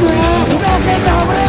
We're